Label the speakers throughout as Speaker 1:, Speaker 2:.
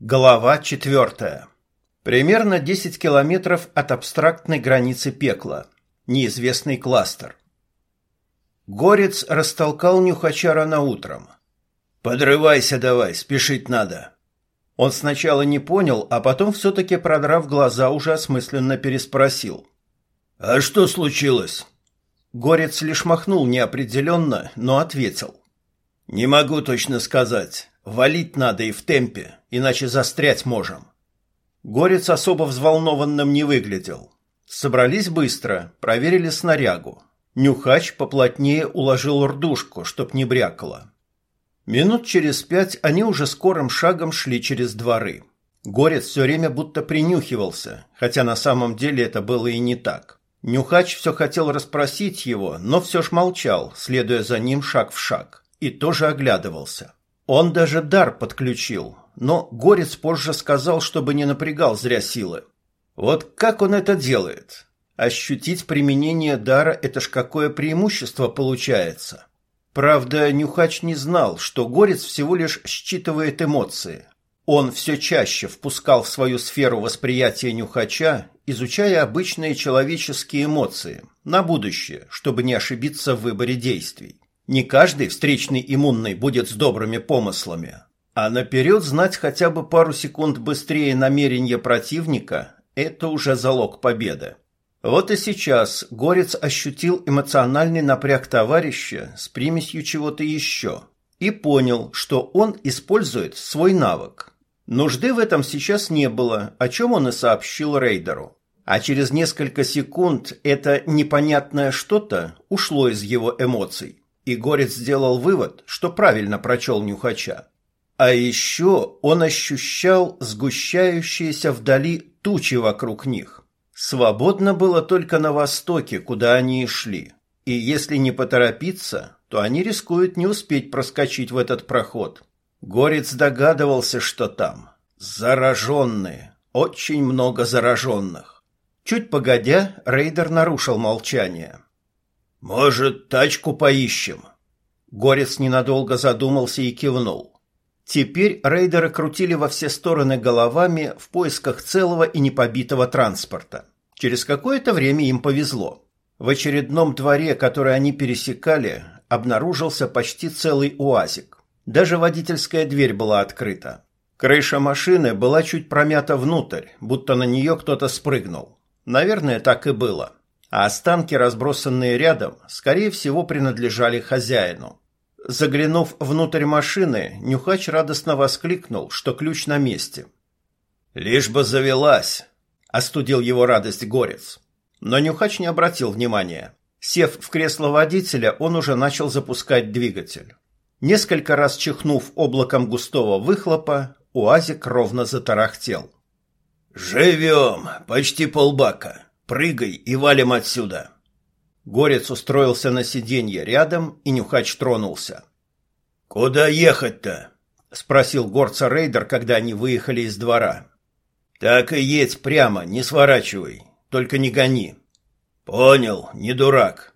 Speaker 1: Глава четвертая. Примерно 10 километров от абстрактной границы пекла. Неизвестный кластер. Горец растолкал нюхача рано утром. «Подрывайся давай, спешить надо». Он сначала не понял, а потом все-таки, продрав глаза, уже осмысленно переспросил. «А что случилось?» Горец лишь махнул неопределенно, но ответил. «Не могу точно сказать. Валить надо и в темпе, иначе застрять можем. Горец особо взволнованным не выглядел. Собрались быстро, проверили снарягу. Нюхач поплотнее уложил рдушку, чтоб не брякало. Минут через пять они уже скорым шагом шли через дворы. Горец все время будто принюхивался, хотя на самом деле это было и не так. Нюхач все хотел расспросить его, но все ж молчал, следуя за ним шаг в шаг, и тоже оглядывался. Он даже дар подключил, но Горец позже сказал, чтобы не напрягал зря силы. Вот как он это делает? Ощутить применение дара – это ж какое преимущество получается. Правда, Нюхач не знал, что Горец всего лишь считывает эмоции. Он все чаще впускал в свою сферу восприятия Нюхача, изучая обычные человеческие эмоции, на будущее, чтобы не ошибиться в выборе действий. Не каждый встречный иммунный будет с добрыми помыслами, а наперед знать хотя бы пару секунд быстрее намерения противника – это уже залог победы. Вот и сейчас Горец ощутил эмоциональный напряг товарища с примесью чего-то еще и понял, что он использует свой навык. Нужды в этом сейчас не было, о чем он и сообщил рейдеру. А через несколько секунд это непонятное что-то ушло из его эмоций. И Горец сделал вывод, что правильно прочел Нюхача. А еще он ощущал сгущающиеся вдали тучи вокруг них. Свободно было только на востоке, куда они и шли. И если не поторопиться, то они рискуют не успеть проскочить в этот проход. Горец догадывался, что там. Зараженные. Очень много зараженных. Чуть погодя, рейдер нарушил молчание. «Может, тачку поищем?» Горец ненадолго задумался и кивнул. Теперь рейдеры крутили во все стороны головами в поисках целого и непобитого транспорта. Через какое-то время им повезло. В очередном дворе, который они пересекали, обнаружился почти целый уазик. Даже водительская дверь была открыта. Крыша машины была чуть промята внутрь, будто на нее кто-то спрыгнул. Наверное, так и было а останки, разбросанные рядом, скорее всего, принадлежали хозяину. Заглянув внутрь машины, Нюхач радостно воскликнул, что ключ на месте. «Лишь бы завелась!» – остудил его радость горец. Но Нюхач не обратил внимания. Сев в кресло водителя, он уже начал запускать двигатель. Несколько раз чихнув облаком густого выхлопа, УАЗик ровно затарахтел. «Живем! Почти полбака!» Прыгай и валим отсюда. Горец устроился на сиденье рядом, и Нюхач тронулся. Куда ехать-то? спросил горца рейдер, когда они выехали из двора. Так и едь прямо, не сворачивай, только не гони. Понял, не дурак.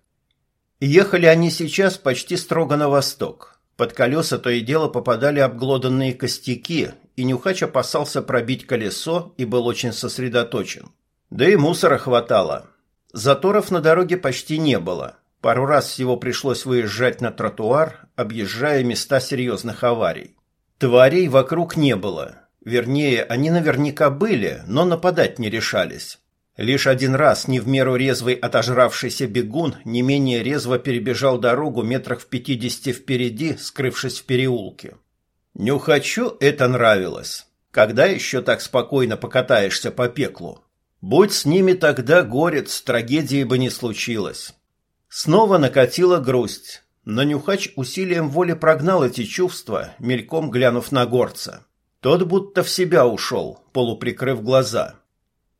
Speaker 1: Ехали они сейчас почти строго на восток. Под колеса то и дело попадали обглоданные костяки, и Нюхач опасался пробить колесо и был очень сосредоточен. Да и мусора хватало. Заторов на дороге почти не было. Пару раз всего пришлось выезжать на тротуар, объезжая места серьезных аварий. Тварей вокруг не было. Вернее, они наверняка были, но нападать не решались. Лишь один раз не в меру резвый отожравшийся бегун не менее резво перебежал дорогу метрах в пятидесяти впереди, скрывшись в переулке. Нюхачу это нравилось. Когда еще так спокойно покатаешься по пеклу? Будь с ними тогда горец, трагедии бы не случилось. Снова накатила грусть, но Нюхач усилием воли прогнал эти чувства, мельком глянув на горца. Тот будто в себя ушел, полуприкрыв глаза.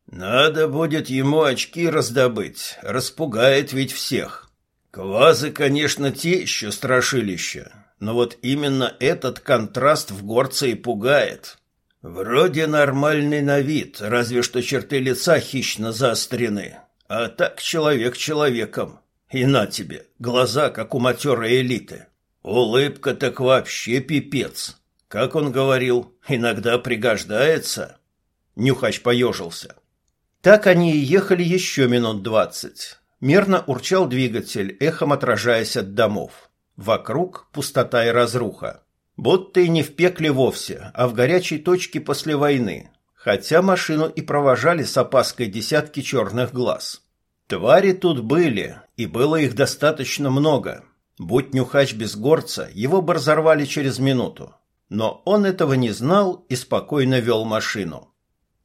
Speaker 1: «Надо будет ему очки раздобыть, распугает ведь всех. Квазы, конечно, те еще страшилища, но вот именно этот контраст в горце и пугает». Вроде нормальный на вид, разве что черты лица хищно заострены. А так человек человеком. И на тебе, глаза, как у матерой элиты. Улыбка так вообще пипец. Как он говорил, иногда пригождается. Нюхач поежился. Так они и ехали еще минут двадцать. Мерно урчал двигатель, эхом отражаясь от домов. Вокруг пустота и разруха. Будто и не в пекле вовсе, а в горячей точке после войны. Хотя машину и провожали с опаской десятки черных глаз. Твари тут были, и было их достаточно много. Будь нюхач без горца, его бы разорвали через минуту. Но он этого не знал и спокойно вел машину.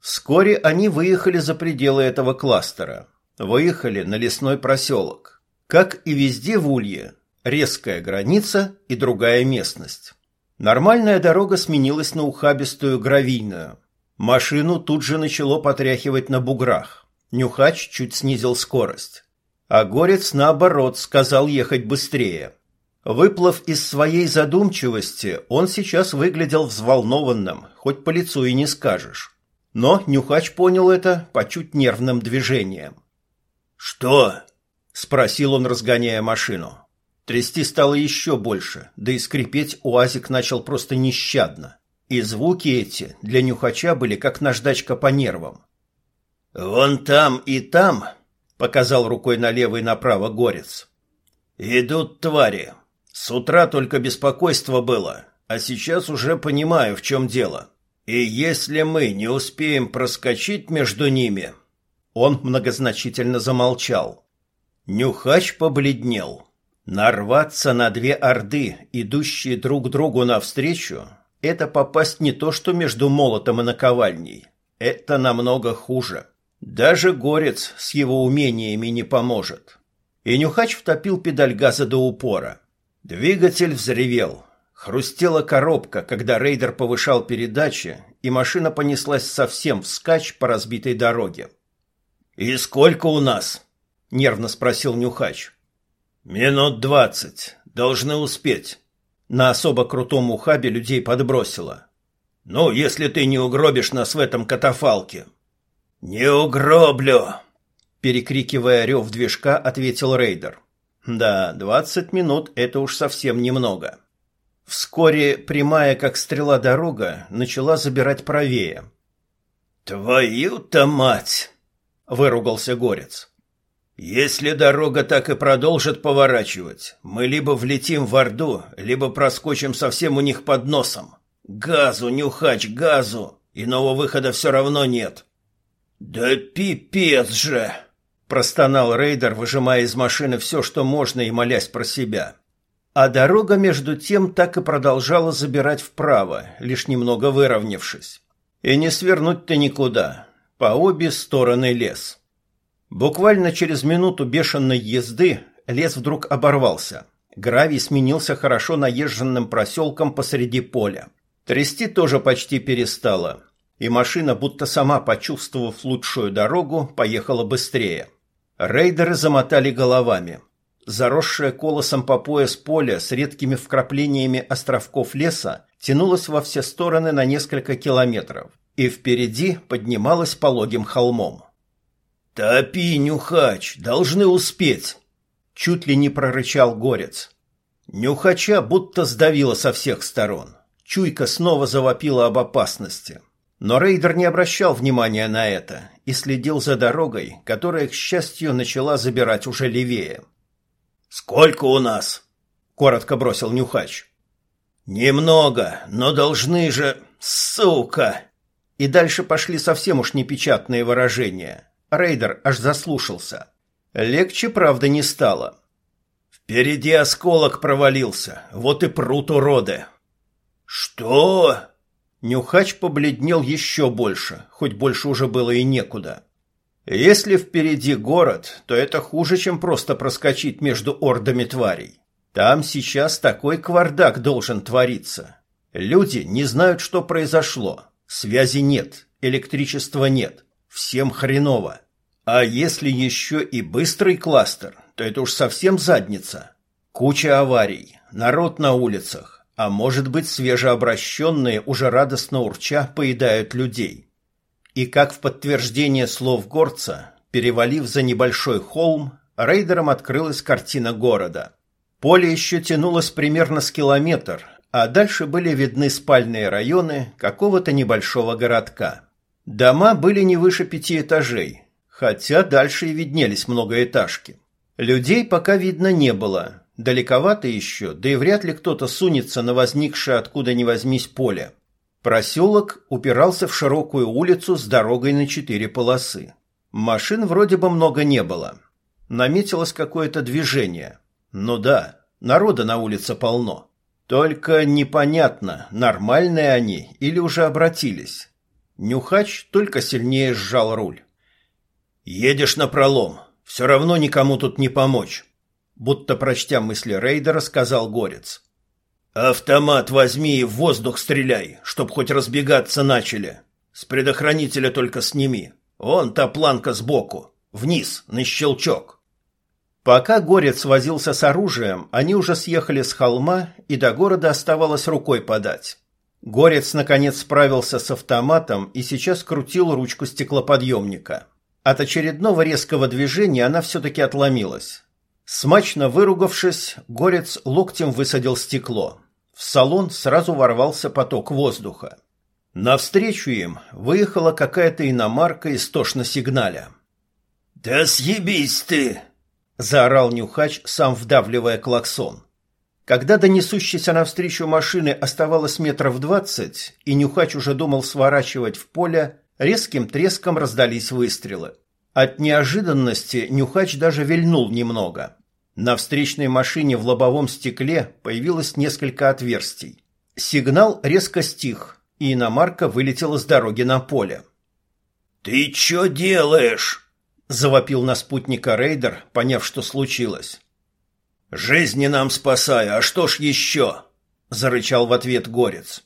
Speaker 1: Вскоре они выехали за пределы этого кластера. Выехали на лесной проселок. Как и везде в Улье, резкая граница и другая местность. Нормальная дорога сменилась на ухабистую гравийную. Машину тут же начало потряхивать на буграх. Нюхач чуть снизил скорость. А Горец, наоборот, сказал ехать быстрее. Выплыв из своей задумчивости, он сейчас выглядел взволнованным, хоть по лицу и не скажешь. Но Нюхач понял это по чуть нервным движениям. «Что?» – спросил он, разгоняя машину. Трясти стало еще больше, да и скрипеть уазик начал просто нещадно. И звуки эти для нюхача были как наждачка по нервам. «Вон там и там», — показал рукой налево и направо горец, — «идут твари. С утра только беспокойство было, а сейчас уже понимаю, в чем дело. И если мы не успеем проскочить между ними...» Он многозначительно замолчал. Нюхач побледнел. Нарваться на две орды, идущие друг другу навстречу, это попасть не то что между молотом и наковальней. Это намного хуже. Даже горец с его умениями не поможет. И Нюхач втопил педаль газа до упора. Двигатель взревел. Хрустела коробка, когда рейдер повышал передачи, и машина понеслась совсем вскачь по разбитой дороге. «И сколько у нас?» — нервно спросил Нюхач. «Минут двадцать. Должны успеть». На особо крутом ухабе людей подбросило. «Ну, если ты не угробишь нас в этом катафалке». «Не угроблю!» Перекрикивая рев движка, ответил рейдер. «Да, двадцать минут — это уж совсем немного». Вскоре прямая, как стрела дорога, начала забирать правее. «Твою-то мать!» — выругался Горец. «Если дорога так и продолжит поворачивать, мы либо влетим в Орду, либо проскочим совсем у них под носом. Газу, нюхач, газу! Иного выхода все равно нет». «Да пипец же!» — простонал рейдер, выжимая из машины все, что можно, и молясь про себя. А дорога, между тем, так и продолжала забирать вправо, лишь немного выровнявшись. И не свернуть-то никуда. По обе стороны лес. Буквально через минуту бешеной езды лес вдруг оборвался. Гравий сменился хорошо наезженным проселком посреди поля. Трясти тоже почти перестало, и машина, будто сама почувствовав лучшую дорогу, поехала быстрее. Рейдеры замотали головами. Заросшее колосом по пояс поле с редкими вкраплениями островков леса тянулось во все стороны на несколько километров – и впереди поднималась пологим холмом. «Топи, нюхач, должны успеть!» Чуть ли не прорычал горец. Нюхача будто сдавило со всех сторон. Чуйка снова завопила об опасности. Но рейдер не обращал внимания на это и следил за дорогой, которая, к счастью, начала забирать уже левее. «Сколько у нас?» — коротко бросил Нюхач. «Немного, но должны же... Сука!» И дальше пошли совсем уж непечатные выражения. Рейдер аж заслушался. Легче, правда, не стало. Впереди осколок провалился, вот и прут уроды. Что? Нюхач побледнел еще больше, хоть больше уже было и некуда. Если впереди город, то это хуже, чем просто проскочить между ордами тварей. Там сейчас такой квардак должен твориться. Люди не знают, что произошло. Связи нет, электричества нет, всем хреново. А если еще и быстрый кластер, то это уж совсем задница. Куча аварий, народ на улицах, а может быть свежеобращенные уже радостно урча поедают людей. И как в подтверждение слов горца, перевалив за небольшой холм, рейдерам открылась картина города. Поле еще тянулось примерно с километр, а дальше были видны спальные районы какого-то небольшого городка. Дома были не выше пяти этажей, хотя дальше и виднелись многоэтажки. Людей пока видно не было, далековато еще, да и вряд ли кто-то сунется на возникшее откуда ни возьмись поле. Проселок упирался в широкую улицу с дорогой на четыре полосы. Машин вроде бы много не было. Наметилось какое-то движение. Ну да, народа на улице полно. Только непонятно, нормальные они или уже обратились. Нюхач только сильнее сжал руль. «Едешь на пролом. Все равно никому тут не помочь», будто прочтя мысли рейдера, сказал Горец. «Автомат возьми и в воздух стреляй, чтоб хоть разбегаться начали. С предохранителя только сними. Вон та планка сбоку. Вниз, на щелчок». Пока Горец возился с оружием, они уже съехали с холма, и до города оставалось рукой подать. Горец, наконец, справился с автоматом и сейчас крутил ручку стеклоподъемника. От очередного резкого движения она все-таки отломилась. Смачно выругавшись, Горец локтем высадил стекло. В салон сразу ворвался поток воздуха. Навстречу им выехала какая-то иномарка истошно сигналя. «Да съебись ты!» — заорал Нюхач, сам вдавливая клаксон. Когда до несущейся навстречу машины оставалось метров двадцать, и Нюхач уже думал сворачивать в поле, резким треском раздались выстрелы. От неожиданности Нюхач даже вильнул немного. На встречной машине в лобовом стекле появилось несколько отверстий. Сигнал резко стих, и иномарка вылетела с дороги на поле. «Ты чё делаешь?» – завопил на спутника рейдер, поняв, что случилось. «Жизни нам спасая, а что ж еще?» — зарычал в ответ Горец.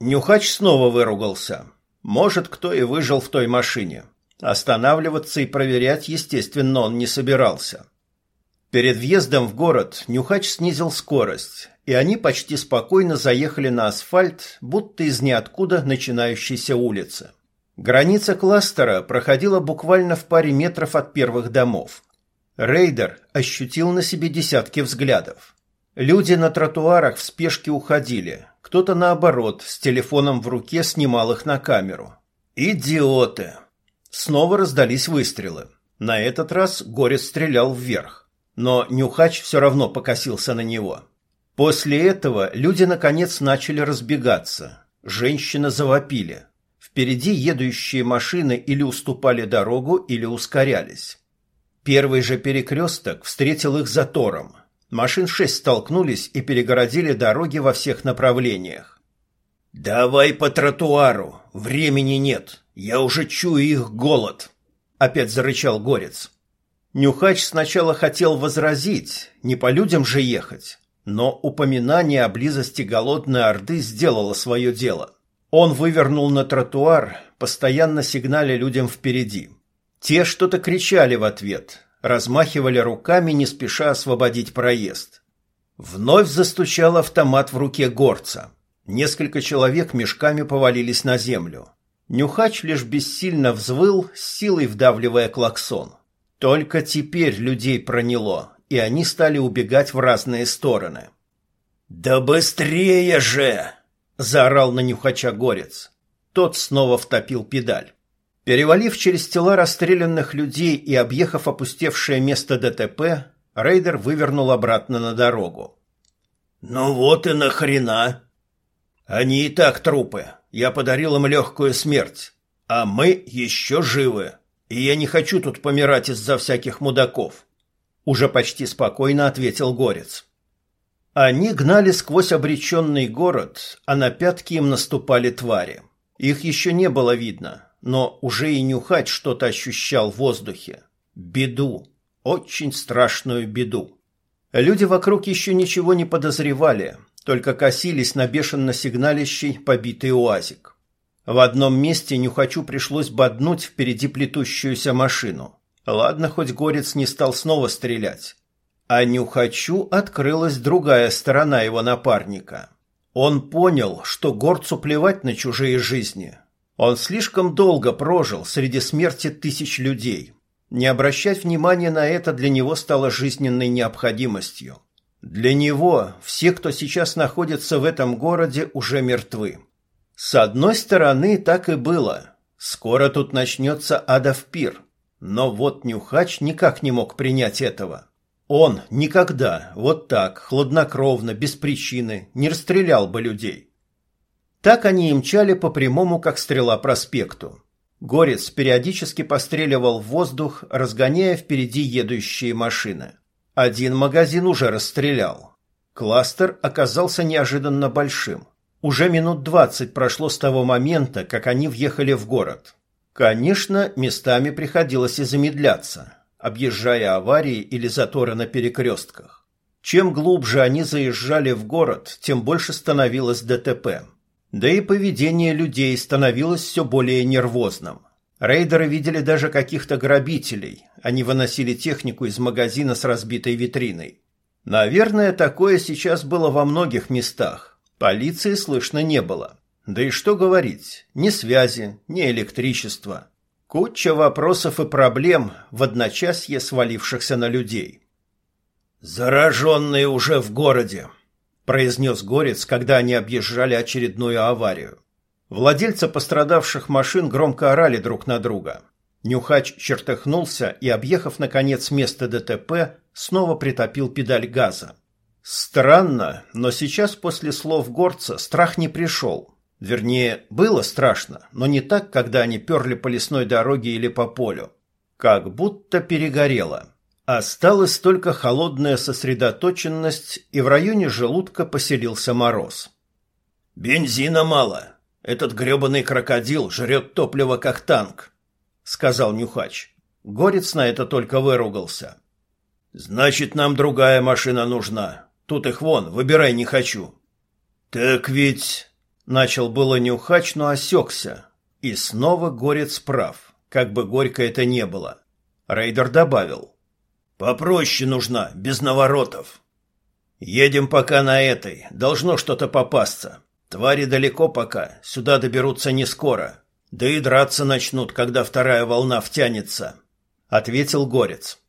Speaker 1: Нюхач снова выругался. Может, кто и выжил в той машине. Останавливаться и проверять, естественно, он не собирался. Перед въездом в город Нюхач снизил скорость, и они почти спокойно заехали на асфальт, будто из ниоткуда начинающейся улицы. Граница кластера проходила буквально в паре метров от первых домов. Рейдер ощутил на себе десятки взглядов. Люди на тротуарах в спешке уходили, кто-то наоборот с телефоном в руке снимал их на камеру. Идиоты! Снова раздались выстрелы. На этот раз Горец стрелял вверх, но Нюхач все равно покосился на него. После этого люди наконец начали разбегаться. Женщины завопили. Впереди едущие машины или уступали дорогу, или ускорялись. Первый же перекресток встретил их затором. Машин шесть столкнулись и перегородили дороги во всех направлениях. «Давай по тротуару, времени нет, я уже чую их голод», — опять зарычал Горец. Нюхач сначала хотел возразить, не по людям же ехать, но упоминание о близости голодной орды сделало свое дело. Он вывернул на тротуар, постоянно сигналя людям впереди. Те что-то кричали в ответ, размахивали руками, не спеша освободить проезд. Вновь застучал автомат в руке горца. Несколько человек мешками повалились на землю. Нюхач лишь бессильно взвыл, с силой вдавливая клаксон. Только теперь людей проняло, и они стали убегать в разные стороны. «Да быстрее же!» — заорал на Нюхача горец. Тот снова втопил педаль. Перевалив через тела расстрелянных людей и объехав опустевшее место ДТП, рейдер вывернул обратно на дорогу. «Ну вот и нахрена!» «Они и так трупы. Я подарил им легкую смерть. А мы еще живы. И я не хочу тут помирать из-за всяких мудаков», — уже почти спокойно ответил Горец. Они гнали сквозь обреченный город, а на пятки им наступали твари. Их еще не было видно, но уже и нюхать что-то ощущал в воздухе. Беду. Очень страшную беду. Люди вокруг еще ничего не подозревали, только косились на бешено сигналищий побитый уазик. В одном месте нюхачу пришлось боднуть впереди плетущуюся машину. Ладно, хоть горец не стал снова стрелять. А нюхачу открылась другая сторона его напарника. Он понял, что горцу плевать на чужие жизни, он слишком долго прожил среди смерти тысяч людей. Не обращать внимания на это для него стало жизненной необходимостью. Для него все, кто сейчас находится в этом городе, уже мертвы. С одной стороны, так и было. Скоро тут начнется адов пир. Но вот Нюхач никак не мог принять этого. Он никогда вот так, хладнокровно, без причины, не расстрелял бы людей. Так они и мчали по прямому, как стрела, проспекту. Горец периодически постреливал в воздух, разгоняя впереди едущие машины. Один магазин уже расстрелял. Кластер оказался неожиданно большим. Уже минут двадцать прошло с того момента, как они въехали в город. Конечно, местами приходилось и замедляться, объезжая аварии или заторы на перекрестках. Чем глубже они заезжали в город, тем больше становилось ДТП. Да и поведение людей становилось все более нервозным. Рейдеры видели даже каких-то грабителей. Они выносили технику из магазина с разбитой витриной. Наверное, такое сейчас было во многих местах. Полиции слышно не было. Да и что говорить, ни связи, ни электричества. Куча вопросов и проблем в одночасье свалившихся на людей. «Зараженные уже в городе», – произнес Горец, когда они объезжали очередную аварию. Владельцы пострадавших машин громко орали друг на друга. Нюхач чертыхнулся и, объехав, наконец, место ДТП, снова притопил педаль газа. Странно, но сейчас после слов горца страх не пришел. Вернее, было страшно, но не так, когда они перли по лесной дороге или по полю. Как будто перегорело. Осталась только холодная сосредоточенность, и в районе желудка поселился мороз. «Бензина мало», этот грёбаный крокодил жрет топливо, как танк, — сказал Нюхач. Горец на это только выругался. — Значит, нам другая машина нужна. Тут их вон, выбирай не хочу. — Так ведь... — начал было Нюхач, но осекся. И снова Горец прав, как бы горько это не было. Рейдер добавил. — Попроще нужна, без наворотов. — Едем пока на этой, должно что-то попасться. Твари далеко пока, сюда доберутся не скоро. Да и драться начнут, когда вторая волна втянется, ответил Горец.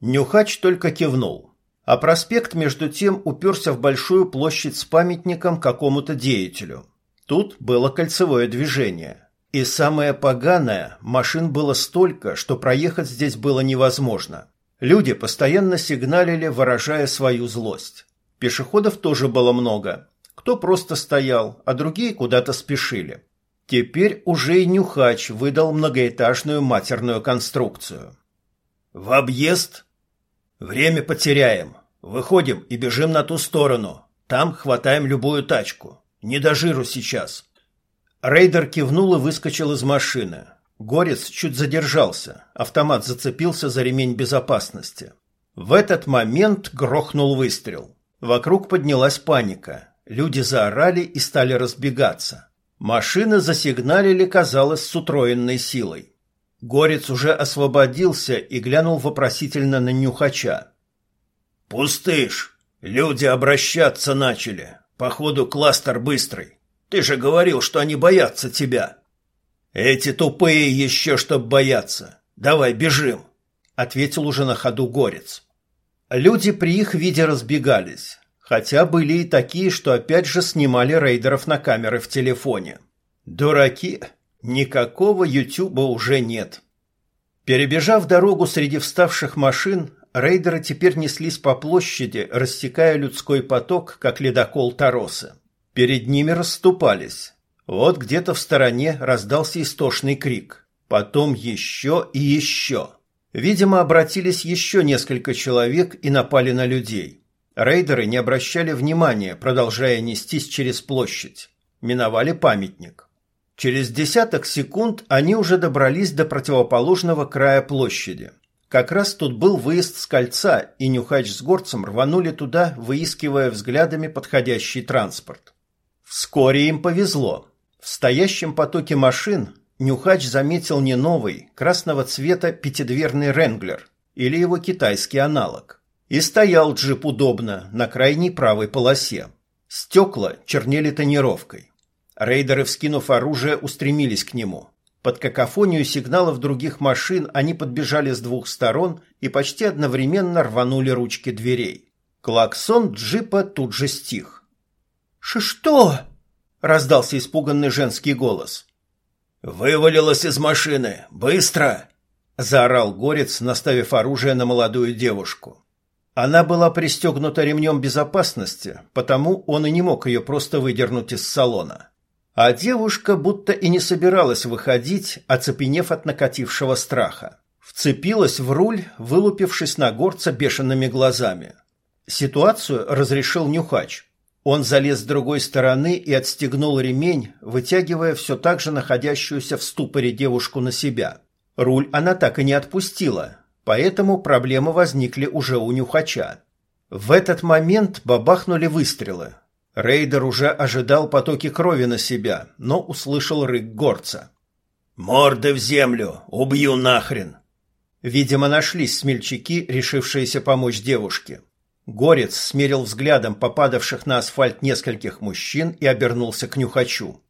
Speaker 1: Нюхач только кивнул, а проспект между тем уперся в большую площадь с памятником какому-то деятелю. Тут было кольцевое движение. И самое поганое, машин было столько, что проехать здесь было невозможно. Люди постоянно сигналили, выражая свою злость. Пешеходов тоже было много, кто просто стоял, а другие куда-то спешили. Теперь уже и Нюхач выдал многоэтажную матерную конструкцию. «В объезд? Время потеряем. Выходим и бежим на ту сторону. Там хватаем любую тачку. Не до жиру сейчас». Рейдер кивнул и выскочил из машины. Горец чуть задержался. Автомат зацепился за ремень безопасности. В этот момент грохнул выстрел. Вокруг поднялась паника. Люди заорали и стали разбегаться. Машины засигналили, казалось, с утроенной силой. Горец уже освободился и глянул вопросительно на Нюхача. «Пустышь! Люди обращаться начали. Походу, кластер быстрый. Ты же говорил, что они боятся тебя». «Эти тупые еще чтоб бояться. Давай, бежим!» — ответил уже на ходу Горец. Люди при их виде разбегались. Хотя были и такие, что опять же снимали рейдеров на камеры в телефоне. Дураки, никакого Ютуба уже нет. Перебежав дорогу среди вставших машин, рейдеры теперь неслись по площади, рассекая людской поток, как ледокол Таросы. Перед ними расступались. Вот где-то в стороне раздался истошный крик. Потом еще и еще. Видимо, обратились еще несколько человек и напали на людей. Рейдеры не обращали внимания, продолжая нестись через площадь. Миновали памятник. Через десяток секунд они уже добрались до противоположного края площади. Как раз тут был выезд с кольца, и Нюхач с горцем рванули туда, выискивая взглядами подходящий транспорт. Вскоре им повезло. В стоящем потоке машин Нюхач заметил не новый, красного цвета пятидверный «Ренглер» или его китайский аналог. И стоял джип удобно, на крайней правой полосе. Стекла чернели тонировкой. Рейдеры, вскинув оружие, устремились к нему. Под какофонию сигналов других машин они подбежали с двух сторон и почти одновременно рванули ручки дверей. Клаксон джипа тут же стих. «Что?» — раздался испуганный женский голос.
Speaker 2: «Вывалилась из машины! Быстро!» — заорал Горец, наставив оружие на молодую девушку.
Speaker 1: Она была пристегнута ремнем безопасности, потому он и не мог ее просто выдернуть из салона. А девушка будто и не собиралась выходить, оцепенев от накатившего страха. Вцепилась в руль, вылупившись на горца бешеными глазами. Ситуацию разрешил Нюхач. Он залез с другой стороны и отстегнул ремень, вытягивая все так же находящуюся в ступоре девушку на себя. Руль она так и не отпустила, поэтому проблемы возникли уже у Нюхача. В этот момент бабахнули выстрелы. Рейдер уже ожидал потоки крови на себя, но услышал рык горца.
Speaker 2: «Морды в землю! Убью нахрен!»
Speaker 1: Видимо, нашлись смельчаки, решившиеся помочь девушке. Горец смерил взглядом попадавших на асфальт нескольких мужчин и обернулся к Нюхачу.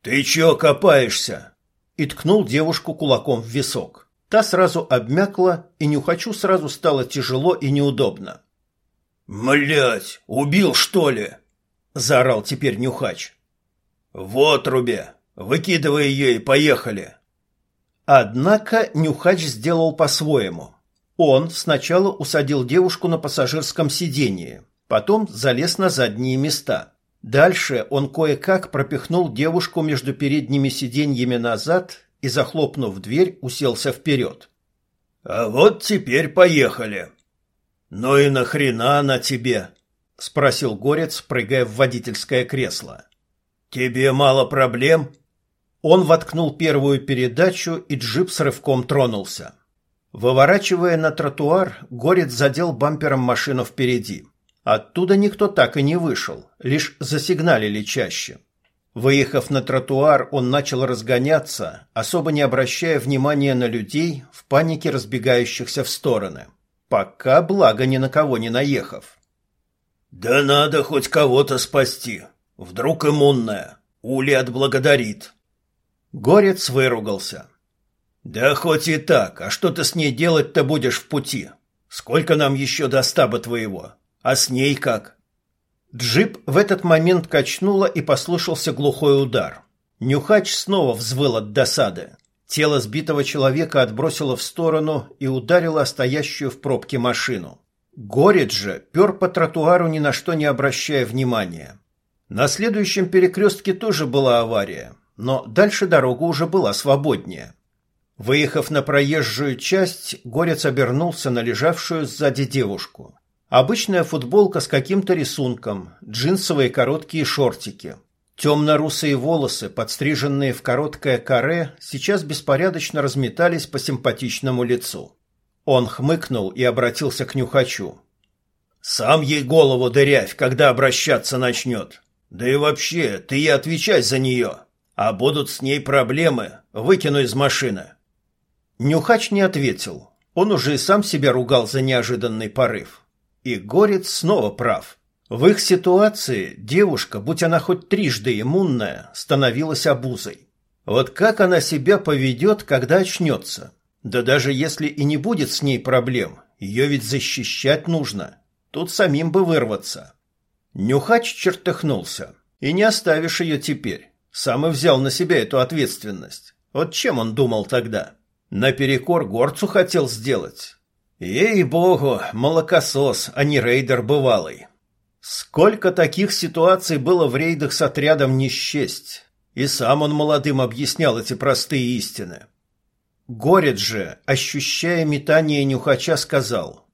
Speaker 2: «Ты чё копаешься?»
Speaker 1: И ткнул девушку кулаком в висок. Та сразу обмякла, и Нюхачу сразу стало тяжело и неудобно.
Speaker 2: «Млять, убил, что ли?» — заорал теперь Нюхач. «Вот, Рубе, выкидывай ее и поехали!»
Speaker 1: Однако Нюхач сделал по-своему. Он сначала усадил девушку на пассажирском сиденье, потом залез на задние места. Дальше он кое-как пропихнул девушку между передними сиденьями назад и, захлопнув дверь, уселся вперед.
Speaker 2: «А вот теперь поехали!» «Ну и нахрена она тебе?» — спросил Горец, прыгая в водительское кресло. «Тебе мало проблем?»
Speaker 1: Он воткнул первую передачу, и джип с рывком тронулся. Выворачивая на тротуар, Горец задел бампером машину впереди. Оттуда никто так и не вышел, лишь засигналили чаще. Выехав на тротуар, он начал разгоняться, особо не обращая внимания на людей, в панике разбегающихся в стороны. Пока, благо, ни на кого не наехав.
Speaker 2: «Да надо хоть кого-то спасти. Вдруг иммунная. Ули отблагодарит».
Speaker 1: Горец выругался.
Speaker 2: «Да хоть и так, а что ты с ней делать-то будешь в пути? Сколько нам еще до стаба твоего? А с ней как?»
Speaker 1: Джип в этот момент качнуло и послышался глухой удар. Нюхач снова взвыл от досады. Тело сбитого человека отбросило в сторону и ударило стоящую в пробке машину. Горец же пер по тротуару ни на что не обращая внимания. На следующем перекрестке тоже была авария, но дальше дорога уже была свободнее. Выехав на проезжую часть, Горец обернулся на лежавшую сзади девушку. Обычная футболка с каким-то рисунком, джинсовые короткие шортики. Темно-русые волосы, подстриженные в короткое каре, сейчас беспорядочно разметались по симпатичному лицу. Он хмыкнул и обратился к Нюхачу.
Speaker 2: «Сам ей голову дырявь, когда обращаться начнет. Да и вообще, ты и отвечай за нее. А будут с ней проблемы, выкину из машины».
Speaker 1: Нюхач не ответил. Он уже и сам себя ругал за неожиданный порыв. И Горец снова прав. В их ситуации девушка, будь она хоть трижды иммунная, становилась обузой. Вот как она себя поведет, когда очнется? Да даже если и не будет с ней проблем, ее ведь защищать нужно. Тут самим бы вырваться. Нюхач чертыхнулся. И не оставишь ее теперь. Сам и взял на себя эту ответственность. Вот чем он думал тогда? Наперекор горцу хотел сделать. Ей-богу, молокосос, а не рейдер бывалый. Сколько таких ситуаций было в рейдах с отрядом не счесть. И сам он молодым объяснял эти простые истины. Горец же, ощущая метание нюхача, сказал.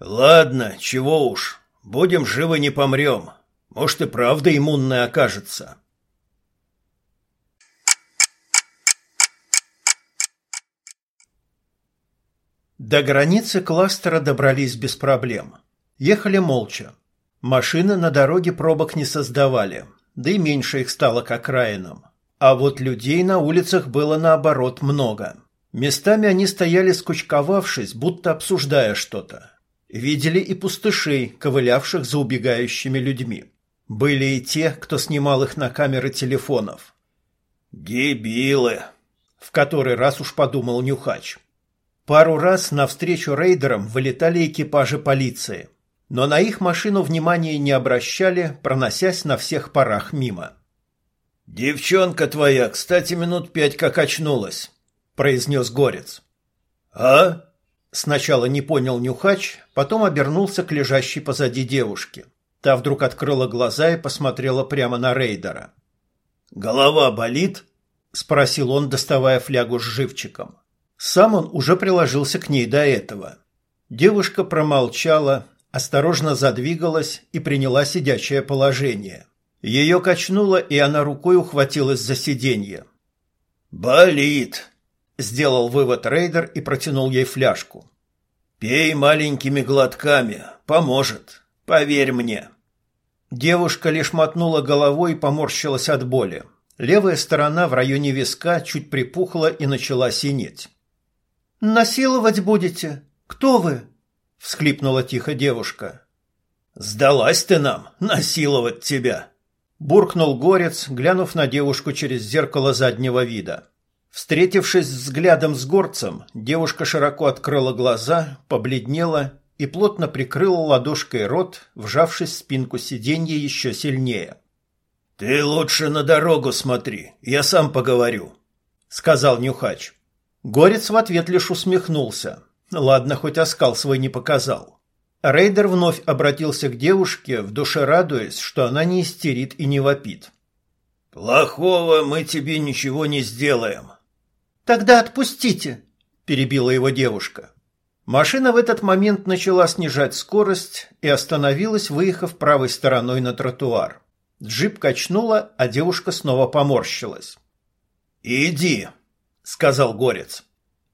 Speaker 2: «Ладно, чего уж, будем живы не помрем. Может и правда иммунная окажется».
Speaker 1: До границы кластера добрались без проблем. Ехали молча. Машины на дороге пробок не создавали, да и меньше их стало к окраинам. А вот людей на улицах было наоборот много. Местами они стояли скучковавшись, будто обсуждая что-то. Видели и пустышей, ковылявших за убегающими людьми. Были и те, кто снимал их на камеры телефонов.
Speaker 2: «Дебилы!» — в который раз уж подумал Нюхач.
Speaker 1: Пару раз навстречу рейдерам вылетали экипажи полиции. Но на их машину внимания не обращали, проносясь на всех парах мимо.
Speaker 2: «Девчонка твоя, кстати, минут пять как очнулась», — произнес Горец. «А?»
Speaker 1: Сначала не понял Нюхач, потом обернулся к лежащей позади девушке. Та вдруг открыла глаза и посмотрела прямо на рейдера.
Speaker 2: «Голова болит?» — спросил он, доставая флягу с живчиком.
Speaker 1: Сам он уже приложился к ней до этого. Девушка промолчала, осторожно задвигалась и приняла сидячее положение. Ее качнуло, и она рукой ухватилась за сиденье.
Speaker 2: «Болит», —
Speaker 1: сделал вывод рейдер и протянул ей фляжку.
Speaker 2: «Пей маленькими глотками, поможет, поверь мне».
Speaker 1: Девушка лишь мотнула головой и поморщилась от боли. Левая сторона в районе виска чуть припухла и начала синеть. «Насиловать будете? Кто вы?» — всхлипнула тихо девушка.
Speaker 2: «Сдалась ты нам, насиловать тебя!»
Speaker 1: — буркнул горец, глянув на девушку через зеркало заднего вида. Встретившись взглядом с горцем, девушка широко открыла глаза, побледнела и плотно прикрыла ладошкой рот, вжавшись в спинку сиденья еще сильнее.
Speaker 2: «Ты лучше на дорогу смотри, я сам поговорю», — сказал Нюхач.
Speaker 1: Горец в ответ лишь усмехнулся. Ладно, хоть оскал свой не показал. Рейдер вновь обратился к девушке, в душе радуясь, что она не истерит и не вопит.
Speaker 2: «Плохого мы тебе ничего не сделаем».
Speaker 1: «Тогда отпустите», – перебила его девушка. Машина в этот момент начала снижать скорость и остановилась, выехав правой стороной на тротуар. Джип качнула, а девушка снова поморщилась.
Speaker 2: «Иди», — сказал Горец.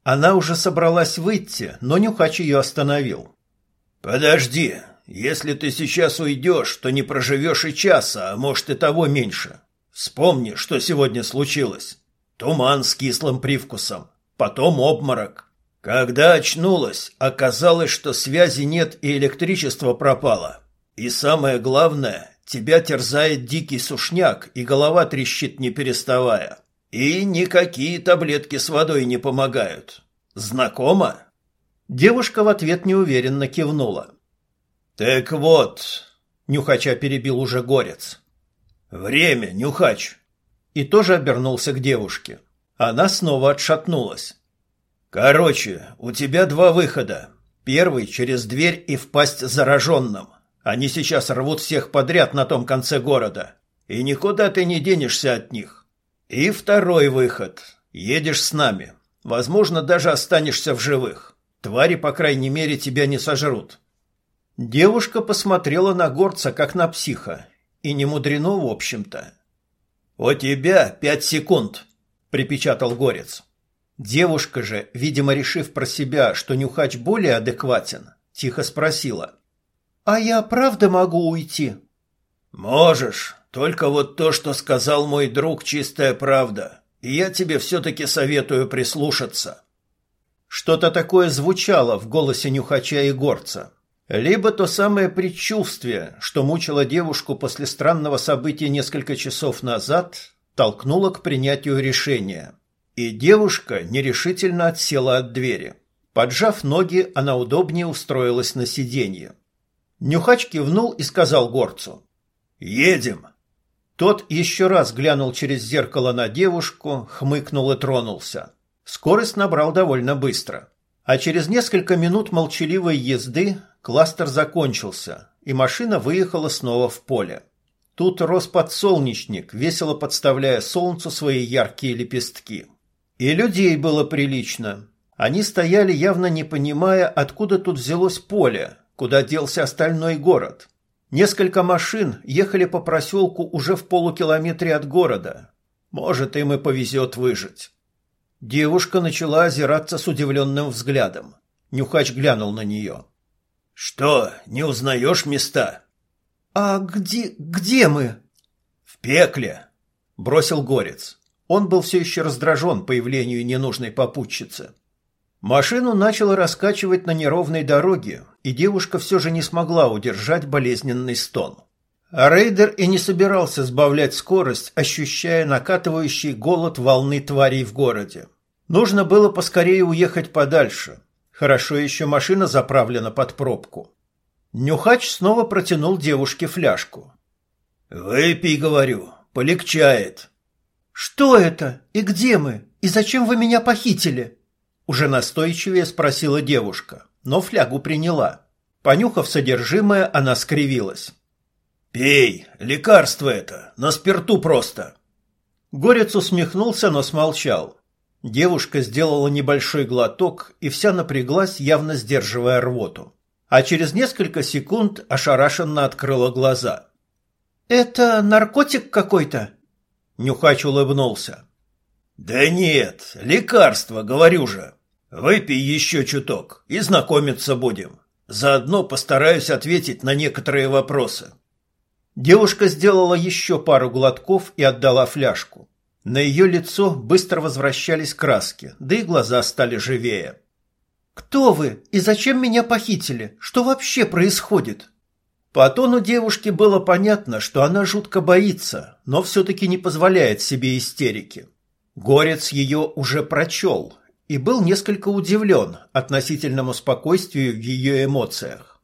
Speaker 1: Она уже собралась выйти, но Нюхач ее остановил.
Speaker 2: «Подожди, если ты сейчас уйдешь, то не проживешь и часа, а может и того меньше. Вспомни, что сегодня случилось. Туман с кислым привкусом, потом обморок. Когда очнулась, оказалось, что связи нет и электричество пропало. И самое главное, тебя терзает дикий сушняк, и голова трещит не переставая. И никакие таблетки с водой не помогают. Знакомо?
Speaker 1: Девушка в ответ неуверенно кивнула.
Speaker 2: Так вот,
Speaker 1: Нюхача перебил уже горец.
Speaker 2: Время, Нюхач.
Speaker 1: И тоже обернулся к девушке. Она снова отшатнулась.
Speaker 2: Короче, у тебя два выхода. Первый через дверь и впасть зараженным. Они сейчас рвут всех подряд на том конце города. И никуда ты не денешься от них. И второй выход. Едешь с нами. Возможно, даже останешься в живых. Твари, по крайней мере, тебя не сожрут.
Speaker 1: Девушка посмотрела на горца, как на психа. И не мудрено, в общем-то.
Speaker 2: «У тебя пять секунд», — припечатал горец.
Speaker 1: Девушка же, видимо, решив про себя, что нюхач более адекватен, тихо спросила. «А я правда могу уйти?»
Speaker 2: «Можешь, только вот то, что сказал мой друг, чистая правда. И я тебе все-таки советую прислушаться».
Speaker 1: Что-то такое звучало в голосе нюхача и горца. Либо то самое предчувствие, что мучило девушку после странного события несколько часов назад, толкнуло к принятию решения. И девушка нерешительно отсела от двери. Поджав ноги, она удобнее устроилась на сиденье. Нюхач кивнул и сказал горцу.
Speaker 2: «Едем!»
Speaker 1: Тот еще раз глянул через зеркало на девушку, хмыкнул и тронулся. Скорость набрал довольно быстро. А через несколько минут молчаливой езды кластер закончился, и машина выехала снова в поле. Тут рос подсолнечник, весело подставляя солнцу свои яркие лепестки. И людей было прилично. Они стояли, явно не понимая, откуда тут взялось поле, куда делся остальной город. Несколько машин ехали по проселку уже в полукилометре от города. Может, им и повезет выжить. Девушка начала озираться с удивленным взглядом. Нюхач глянул на нее.
Speaker 2: «Что, не узнаешь места?»
Speaker 1: «А где... где мы?»
Speaker 2: «В пекле», —
Speaker 1: бросил Горец. Он был все еще раздражен появлению ненужной попутчицы. Машину начало раскачивать на неровной дороге, и девушка все же не смогла удержать болезненный стон. Рейдер и не собирался сбавлять скорость, ощущая накатывающий голод волны тварей в городе. Нужно было поскорее уехать подальше. Хорошо еще машина заправлена под пробку. Нюхач снова протянул девушке фляжку.
Speaker 2: «Выпей, говорю, полегчает».
Speaker 1: «Что это? И где мы? И зачем вы меня похитили?» Уже настойчивее спросила девушка, но флягу приняла. Понюхав содержимое, она скривилась.
Speaker 2: «Пей, лекарство это, на спирту просто».
Speaker 1: Горец усмехнулся, но смолчал. Девушка сделала небольшой глоток и вся напряглась, явно сдерживая рвоту. А через несколько секунд ошарашенно открыла глаза. «Это наркотик какой-то?» Нюхач улыбнулся.
Speaker 2: «Да нет, лекарство, говорю же. Выпей еще чуток и знакомиться будем. Заодно постараюсь ответить на некоторые вопросы».
Speaker 1: Девушка сделала еще пару глотков и отдала фляжку. На ее лицо быстро возвращались краски, да и глаза стали живее. «Кто вы и зачем меня похитили? Что вообще происходит?» По тону девушки было понятно, что она жутко боится, но все-таки не позволяет себе истерики. Горец ее уже прочел и был несколько удивлен относительному спокойствию в ее эмоциях.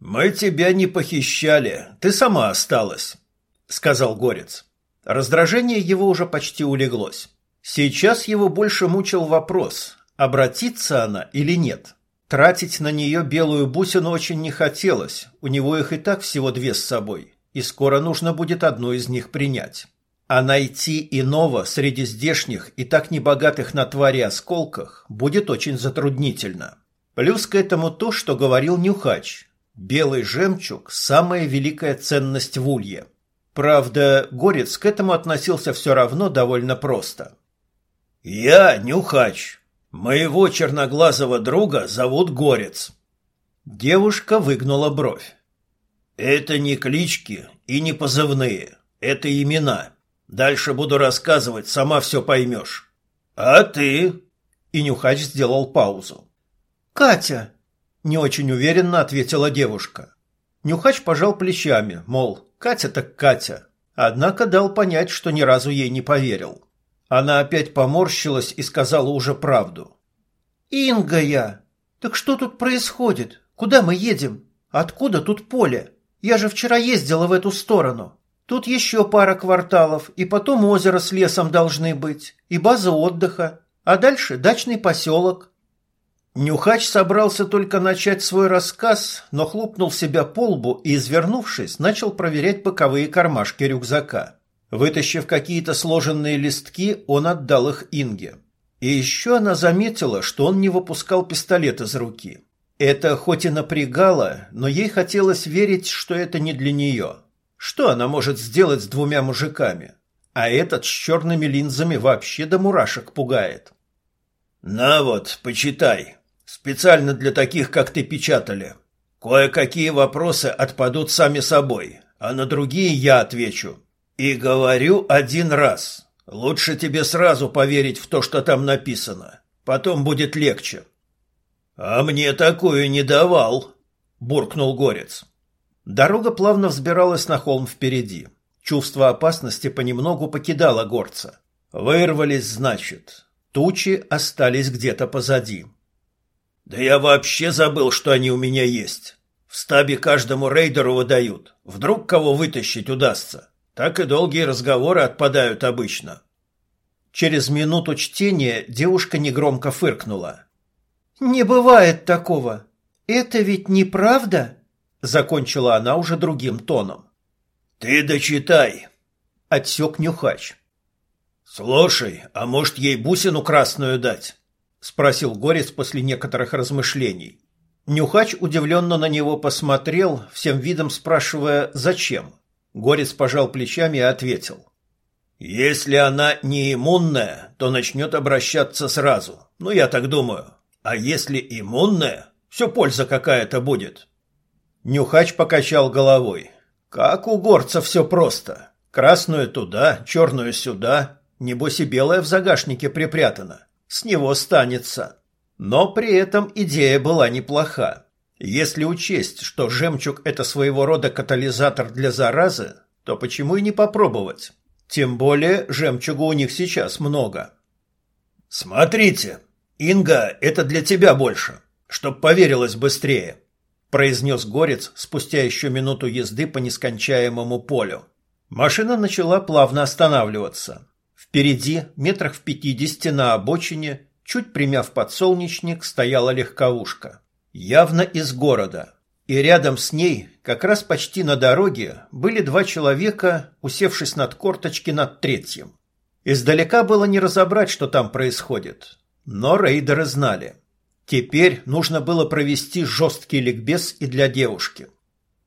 Speaker 2: «Мы тебя не похищали, ты сама осталась», — сказал Горец.
Speaker 1: Раздражение его уже почти улеглось. Сейчас его больше мучил вопрос, обратится она или нет. Тратить на нее белую бусину очень не хотелось, у него их и так всего две с собой, и скоро нужно будет одну из них принять. А найти иного среди здешних и так небогатых на твари осколках будет очень затруднительно. Плюс к этому то, что говорил Нюхач. Белый жемчуг – самая великая ценность в улье. Правда, Горец к этому относился все равно довольно просто.
Speaker 2: «Я Нюхач. Моего черноглазого друга зовут Горец».
Speaker 1: Девушка выгнула бровь.
Speaker 2: «Это не клички и не позывные. Это имена. Дальше буду рассказывать, сама все поймешь. А ты?»
Speaker 1: И Нюхач сделал паузу. «Катя!» – не очень уверенно ответила девушка. Нюхач пожал плечами, мол, Катя так Катя. Однако дал понять, что ни разу ей не поверил. Она опять поморщилась и сказала уже правду. «Инга я! Так что тут происходит? Куда мы едем? Откуда тут поле? Я же вчера ездила в эту сторону. Тут еще пара кварталов, и потом озеро с лесом должны быть, и база отдыха, а дальше дачный поселок. Нюхач собрался только начать свой рассказ, но хлопнул себя по лбу и, извернувшись, начал проверять боковые кармашки рюкзака. Вытащив какие-то сложенные листки, он отдал их Инге. И еще она заметила, что он не выпускал пистолет из руки. Это хоть и напрягало, но ей хотелось верить, что это не для нее. Что она может сделать с двумя мужиками? А этот с черными линзами вообще до мурашек пугает.
Speaker 2: «На вот, почитай», Специально для таких, как ты, печатали. Кое-какие вопросы отпадут сами собой, а на другие я отвечу. И говорю один раз. Лучше тебе сразу поверить в то, что там написано. Потом будет легче. А мне такую не давал, буркнул Горец.
Speaker 1: Дорога плавно взбиралась на холм впереди. Чувство опасности понемногу покидало горца. Вырвались, значит. Тучи остались где-то позади.
Speaker 2: Да я вообще забыл, что они у меня есть. В стабе каждому рейдеру выдают. Вдруг кого вытащить удастся. Так и долгие разговоры отпадают обычно.
Speaker 1: Через минуту чтения девушка негромко фыркнула. «Не бывает такого. Это ведь неправда?» Закончила она уже другим тоном.
Speaker 2: «Ты дочитай», —
Speaker 1: отсек Нюхач.
Speaker 2: «Слушай, а может ей бусину красную дать?»
Speaker 1: спросил Горец после некоторых размышлений. Нюхач удивленно на него посмотрел, всем видом спрашивая «зачем?». Горец пожал плечами и ответил.
Speaker 2: «Если она не иммунная, то начнет обращаться сразу. Ну, я так думаю. А если иммунная, все польза какая-то будет».
Speaker 1: Нюхач покачал головой. «Как у горца все просто. Красную туда, черную сюда. Небось и белая в загашнике припрятана с него станется. Но при этом идея была неплоха. Если учесть, что жемчуг – это своего рода катализатор для заразы, то почему и не попробовать? Тем более жемчуга у них сейчас много.
Speaker 2: «Смотрите, Инга, это для тебя больше, чтоб поверилось быстрее», –
Speaker 1: произнес Горец спустя еще минуту езды по нескончаемому полю. Машина начала плавно останавливаться. Впереди, метрах в пятидесяти на обочине, чуть примяв подсолнечник, стояла легковушка. Явно из города. И рядом с ней, как раз почти на дороге, были два человека, усевшись над корточки над третьим. Издалека было не разобрать, что там происходит. Но рейдеры знали. Теперь нужно было провести жесткий ликбез и для девушки.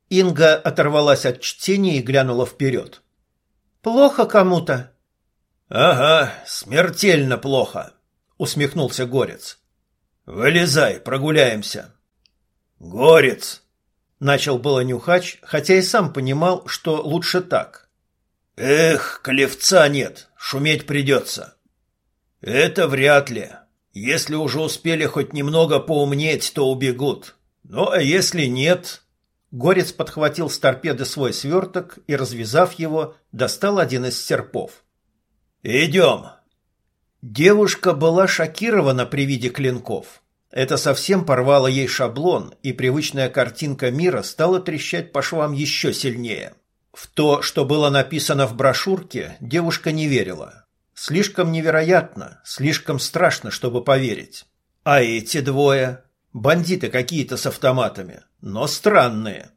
Speaker 1: Инга оторвалась от чтения и глянула вперед. «Плохо кому-то?»
Speaker 2: «Ага, смертельно плохо», — усмехнулся Горец. «Вылезай, прогуляемся». «Горец!» — начал было нюхач, хотя и сам понимал, что лучше так. «Эх, клевца нет, шуметь придется». «Это вряд ли. Если уже успели хоть немного поумнеть, то убегут. Ну, а если нет...»
Speaker 1: Горец подхватил с торпеды свой сверток и, развязав его, достал один из серпов.
Speaker 2: «Идем!»
Speaker 1: Девушка была шокирована при виде клинков. Это совсем порвало ей шаблон, и привычная картинка мира стала трещать по швам еще сильнее. В то, что было написано в брошюрке, девушка не верила. Слишком невероятно, слишком страшно, чтобы поверить. А эти двое? Бандиты какие-то с автоматами, но странные.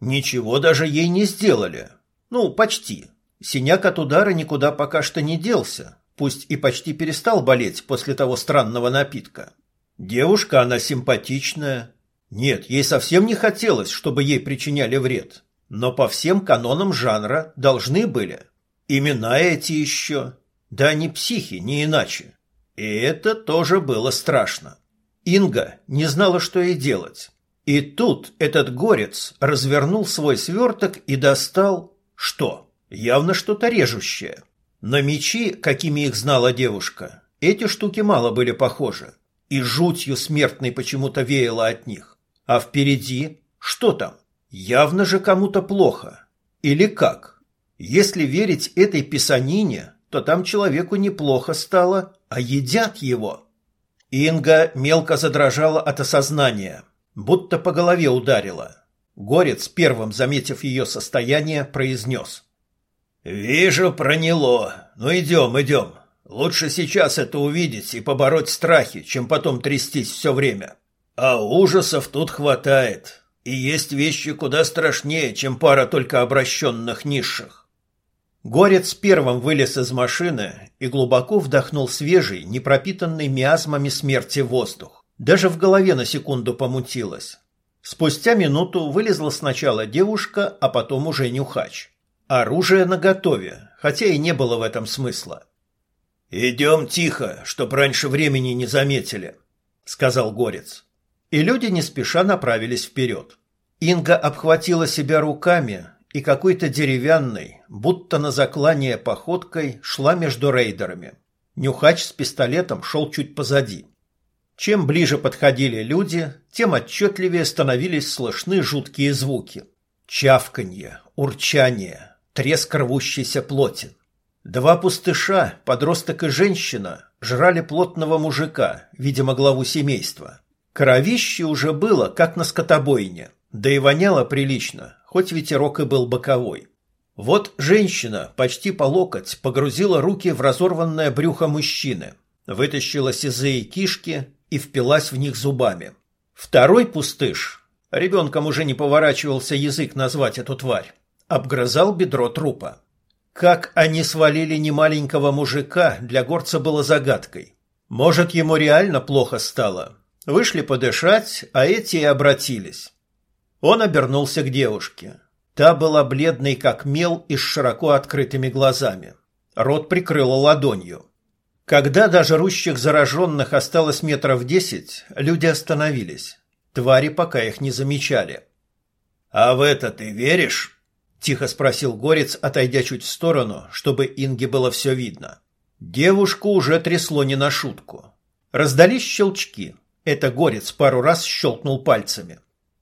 Speaker 1: Ничего даже ей не сделали. Ну, почти. Синяк от удара никуда пока что не делся, пусть и почти перестал болеть после того странного напитка. Девушка она симпатичная. Нет, ей совсем не хотелось, чтобы ей причиняли вред. Но по всем канонам жанра должны были. Имена эти еще. Да они психи, не иначе. И это тоже было страшно. Инга не знала, что ей делать. И тут этот горец развернул свой сверток и достал... Что? Явно что-то режущее. На мечи, какими их знала девушка, эти штуки мало были похожи. И жутью смертной почему-то веяло от них. А впереди... Что там? Явно же кому-то плохо. Или как? Если верить этой писанине, то там человеку неплохо стало, а едят его. Инга мелко задрожала от осознания, будто по голове ударила. Горец, первым заметив ее состояние, произнес. «Вижу, проняло. Ну идем, идем. Лучше сейчас это увидеть и побороть страхи, чем потом трястись все время. А ужасов тут хватает. И есть вещи куда страшнее, чем пара только обращенных низших». Горец первым вылез из машины и глубоко вдохнул свежий, не пропитанный миазмами смерти воздух. Даже в голове на секунду помутилось. Спустя минуту вылезла сначала девушка, а потом уже нюхач. Оружие наготове, хотя и не было в этом смысла. «Идем тихо, чтоб раньше времени не заметили», — сказал Горец. И люди не спеша направились вперед. Инга обхватила себя руками и какой-то деревянной, будто на заклание походкой, шла между рейдерами. Нюхач с пистолетом шел чуть позади. Чем ближе подходили люди, тем отчетливее становились слышны жуткие звуки. Чавканье, урчание, треск рвущейся плоти. Два пустыша, подросток и женщина, жрали плотного мужика, видимо, главу семейства. Кровище уже было, как на скотобойне, да и воняло прилично, хоть ветерок и был боковой. Вот женщина почти по локоть погрузила руки в разорванное брюхо мужчины, вытащила сизые кишки и впилась в них зубами. Второй пустыш, ребенком уже не поворачивался язык назвать эту тварь, обгрызал бедро трупа. Как они свалили немаленького мужика, для горца было загадкой. Может, ему реально плохо стало. Вышли подышать, а эти и обратились. Он обернулся к девушке. Та была бледной, как мел, и с широко открытыми глазами. Рот прикрыла ладонью. Когда до жрущих зараженных осталось метров десять, люди остановились. Твари пока их не замечали. «А в это ты веришь?» — тихо спросил Горец, отойдя чуть в сторону, чтобы Инге было все видно. Девушку уже трясло не на шутку. Раздались щелчки. Это Горец пару раз щелкнул пальцами.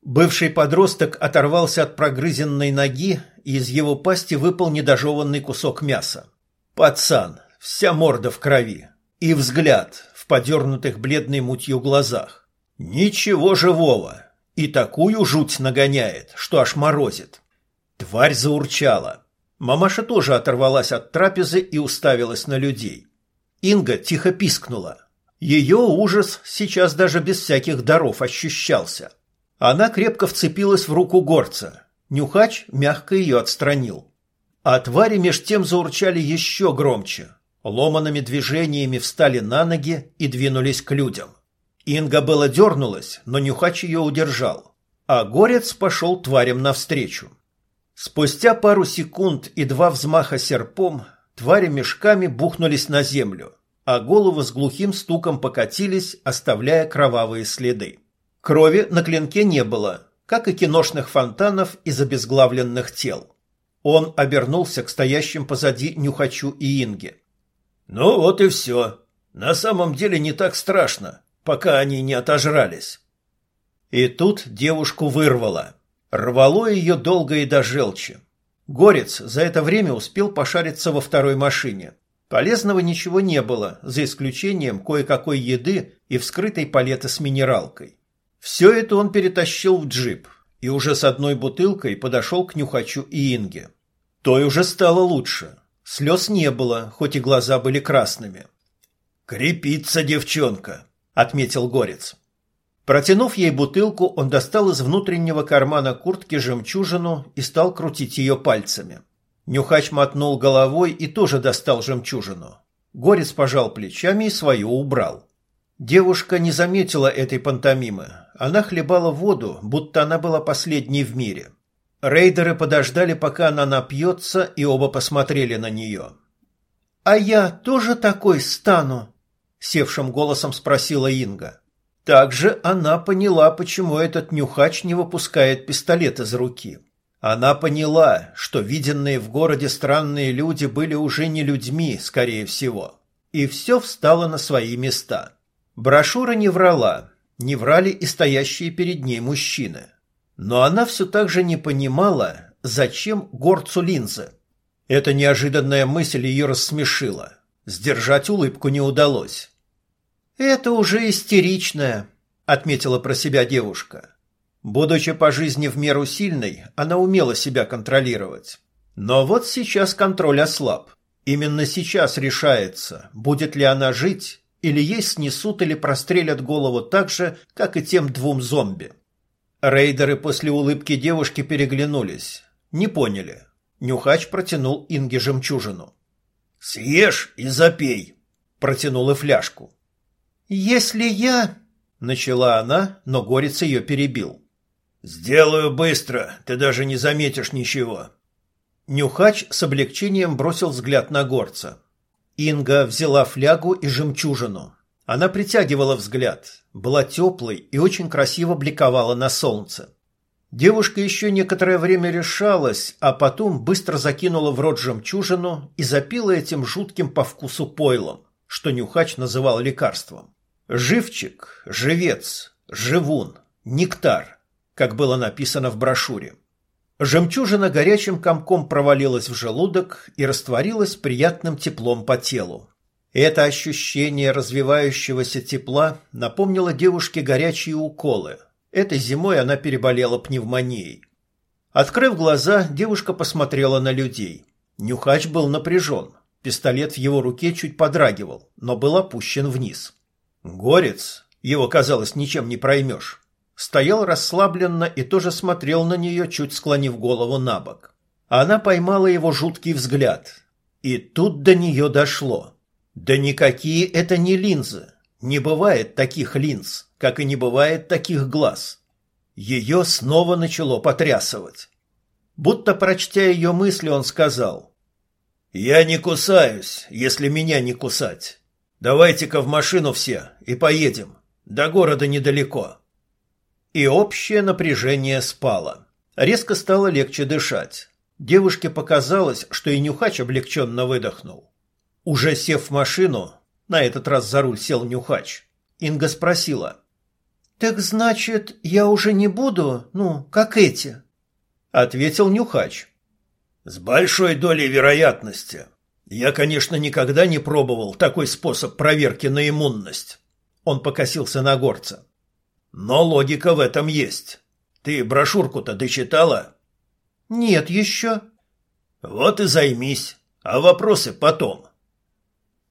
Speaker 1: Бывший подросток оторвался от прогрызенной ноги, и из его пасти выпал недожеванный кусок мяса. Пацан, вся морда в крови. И взгляд в подернутых бледной мутью глазах. Ничего живого. И такую жуть нагоняет, что аж морозит. Тварь заурчала. Мамаша тоже оторвалась от трапезы и уставилась на людей. Инга тихо пискнула. Ее ужас сейчас даже без всяких даров ощущался. Она крепко вцепилась в руку горца. Нюхач мягко ее отстранил. А твари меж тем заурчали еще громче. Ломанными движениями встали на ноги и двинулись к людям. Инга было дернулась, но Нюхач ее удержал. А горец пошел тварям навстречу. Спустя пару секунд и два взмаха серпом твари мешками бухнулись на землю, а головы с глухим стуком покатились, оставляя кровавые следы. Крови на клинке не было, как и киношных фонтанов из обезглавленных тел. Он обернулся к стоящим позади Нюхачу и Инге.
Speaker 2: «Ну вот и все. На самом деле не так страшно, пока они не отожрались».
Speaker 1: И тут девушку вырвало. Рвало ее долго и до желчи. Горец за это время успел пошариться во второй машине. Полезного ничего не было, за исключением кое-какой еды и вскрытой палеты с минералкой. Все это он перетащил в джип и уже с одной бутылкой подошел к Нюхачу и Инге. Той уже стало лучше. Слез не было, хоть и глаза были красными.
Speaker 2: «Крепится девчонка», — отметил Горец.
Speaker 1: Протянув ей бутылку, он достал из внутреннего кармана куртки жемчужину и стал крутить ее пальцами. Нюхач мотнул головой и тоже достал жемчужину. Горец пожал плечами и свою убрал. Девушка не заметила этой пантомимы. Она хлебала воду, будто она была последней в мире. Рейдеры подождали, пока она напьется, и оба посмотрели на нее. «А я тоже такой стану?» — севшим голосом спросила Инга. Также она поняла, почему этот нюхач не выпускает пистолет из руки. Она поняла, что виденные в городе странные люди были уже не людьми, скорее всего. И все встало на свои места. Брошюра не врала, не врали и стоящие перед ней мужчины. Но она все так же не понимала, зачем горцу линзы. Эта неожиданная мысль ее рассмешила. Сдержать улыбку не удалось. «Это уже истеричная», — отметила про себя девушка. Будучи по жизни в меру сильной, она умела себя контролировать. Но вот сейчас контроль ослаб. Именно сейчас решается, будет ли она жить, или ей снесут или прострелят голову так же, как и тем двум зомби. Рейдеры после улыбки девушки переглянулись. Не поняли. Нюхач протянул Инге жемчужину.
Speaker 2: «Съешь и запей», — протянул и фляжку.
Speaker 3: «Если я...»
Speaker 1: — начала она, но Горец ее перебил.
Speaker 2: «Сделаю быстро, ты даже не заметишь ничего».
Speaker 1: Нюхач с облегчением бросил взгляд на Горца. Инга взяла флягу и жемчужину. Она притягивала взгляд, была теплой и очень красиво бликовала на солнце. Девушка еще некоторое время решалась, а потом быстро закинула в рот жемчужину и запила этим жутким по вкусу пойлом, что Нюхач называл лекарством. Живчик, живец, живун, нектар, как было написано в брошюре. Жемчужина горячим комком провалилась в желудок и растворилась приятным теплом по телу. Это ощущение развивающегося тепла напомнило девушке горячие уколы. Этой зимой она переболела пневмонией. Открыв глаза, девушка посмотрела на людей. Нюхач был напряжен. Пистолет в его руке чуть подрагивал, но был опущен вниз. Горец, его, казалось, ничем не проймешь, стоял расслабленно и тоже смотрел на нее, чуть склонив голову на бок. Она поймала его жуткий взгляд. И тут до нее дошло. Да никакие это не линзы. Не бывает таких линз, как и не бывает таких глаз. Ее снова начало потрясывать. Будто прочтя ее мысли, он сказал.
Speaker 2: «Я не кусаюсь, если меня не кусать. Давайте-ка в машину все и поедем. До города недалеко».
Speaker 1: И общее напряжение спало. Резко стало легче дышать. Девушке показалось, что и Нюхач облегченно выдохнул. Уже сев в машину, на этот раз за руль сел Нюхач, Инга спросила.
Speaker 3: «Так значит, я уже не буду, ну, как эти?»
Speaker 1: Ответил Нюхач.
Speaker 2: «С большой долей вероятности. Я, конечно, никогда не пробовал такой способ проверки на иммунность».
Speaker 1: Он покосился на горца.
Speaker 2: «Но логика в этом есть. Ты брошюрку-то дочитала?
Speaker 3: Нет еще.
Speaker 2: Вот и займись. А вопросы потом.